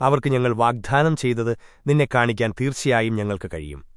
അവർക്ക് ഞങ്ങൾ വാഗ്ദാനം ചെയ്തത് നിന്നെ കാണിക്കാൻ തീർച്ചയായും ഞങ്ങൾക്ക് കഴിയും